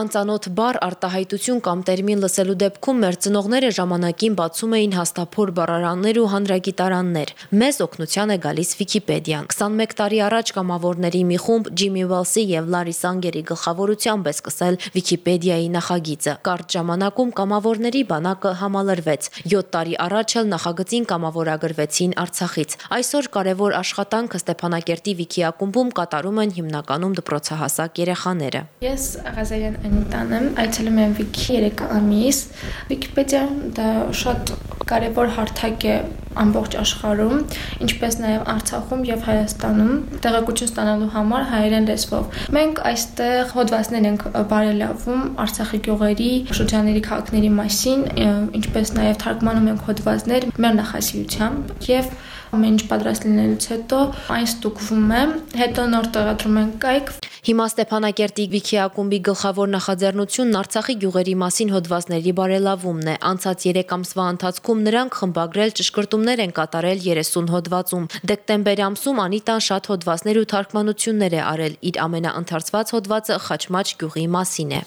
Անծանոթ բառ, արտահայտություն կամ տերմին լսելու դեպքում մեր ծնողները ժամանակին բացում էին հաստափոր բառարաններ ու հանրագիտարաններ։ Մեզ օգնության է գալիս Վիկիպեդիան։ 21 տարի առաջ կամավորների մի խումբ Ջիմի Վելսի եւ Լարի Սանգերի գլխավորությամբ է սկսել Վիկիպեդիայի նախագիծը։ Կարճ ժամանակում կամավորների բանակը համալրվեց։ 7 տարի առաջ էլ նախագծին կամավորագրվեցին Արցախից։ Այսօր կարևոր աշխատանքը Ստեփանակերտի Վիկի ակումբում կատարում են հիմնականում դպրոցահասակ երեխաները։ Ես Ղազարյան Անիտան եմ, այցելում եմ Wiki 3 ամիս։ Wikipedia-ն դա շատ կարևոր հարթակ է ամբողջ աշխարհում, ինչպես նաև Արցախում եւ Հայաստանում տեղեկություն ստանալու համար հայերեն լեզվով։ Մենք այստեղ հոդվածներ ենք բարելավում Արցախի գյուղերի, շրջանների քաղաքների մասին, ինչպես նաև թարգմանում ենք հոդվածներ մեր նախասիրությամբ եւ ամեն ինչ պատրաստ լինելուց հետո այն ստուգվում է, հետո նոր տեղադրում ենք կայք Հիմա Ստեփանակերտի Վիքի ակումբի գլխավոր նախաձեռնությունն Արցախի գյուղերի մասին հոդվածների բարելավումն է։ Անցած 3 ամսվա ընթացքում նրանք խմբագրել ճշգրտումներ են կատարել 30 հոդվածում։ Դեկտեմբեր ամսում Անիտան շատ հոդվածներ ու թարգմանություններ է արել։ Իր ամենաընթարցված հոդվածը Խաչմաչ գյուղի մասին է։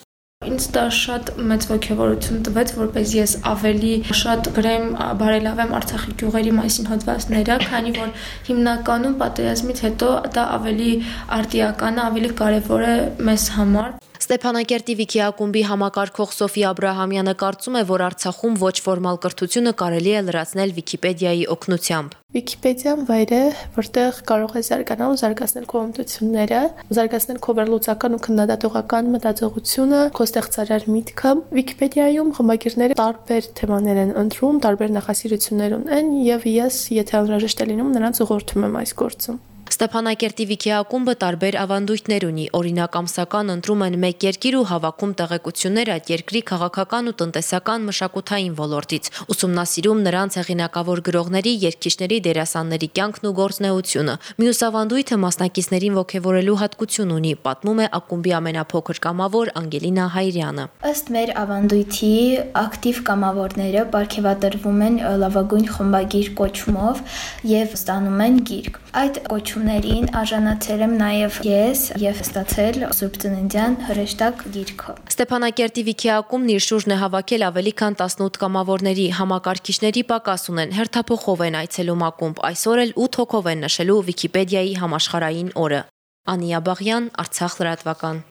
Ինձ դա շատ մեծ ողջավորություն տվեց, որպես ես ավելի շատ գրեմ, բարելավեմ Արցախի գյուղերի մասին հոդվածները, քանի որ հիմնականում պատերազմից հետո դա ավելի արտիական, ավելի կարևոր է մեզ համար։ Ստեփանակերտի Վիքի ակումբի համակարգող Սոֆի Աբ รา համյանը կարծում է, որ Արցախում ոչ ֆորմալ կրթությունը կարելի է լրացնել Վիկիպեդիայի օգնությամբ։ Վիկիպեդիան վայր է, որտեղ կարող է զարգանալ ու զարգացնել քո հմտությունները, զարգացնել քո վերլուծական ու քննադատողական մտածողությունը, քո ստեղծարար միտքը։ Վիկիպեդիայում խմբագիրները տարբեր թեմաներ են ընտրում, տարբեր նախասիրություններ ունեն եւ ես, եթե անհրաժեշտ է լինում, նրանց ուղղորդում եմ այս գործում։ Ստեփանակերտի Վիքի ակումբը տարբեր ավանդույթներ ունի։ Օրինակ ամսական ընտրում են մեկ երկիր ու հավաքում տեղեկություններ այդ երկրի քաղաքական ու տնտեսական մշակութային ոլորտից։ Ուսումնասիրում նրանց հեղինակավոր գրողների, երգիչների, դերասանների կյանքն ու գործնեությունը։ Մյուս ավանդույթը մասնակիցներին ողջևորելու հատկություն ունի, պատմում է ակումբի ամենափոքր կամավոր Անգելինա Հայրյանը։ Ըստ մեր ավանդույթի ակտիվ կամավորները ապարգևատրվում են լավագույն խմբագիր կոչումով եւ ստանում են գիրք։ Այդ կոչումներին արժանացել եմ նաև ես եւ ստացել Սուրբ Ծննդյան հրեշտակ գիրքը։ Ստեփանակերտի Վիքիակումն իր շուրջն է հավաքել ավելի քան 18 կամավորների համակարգիչների պակաս ունեն, հերթափոխով են այցելում ակումբ։ Այսօր էլ 8 հոգով են նշելու Վիկիպեդիայի համաշխարային օրը։ Անիա Բաղյան, Արցախ լրատվական։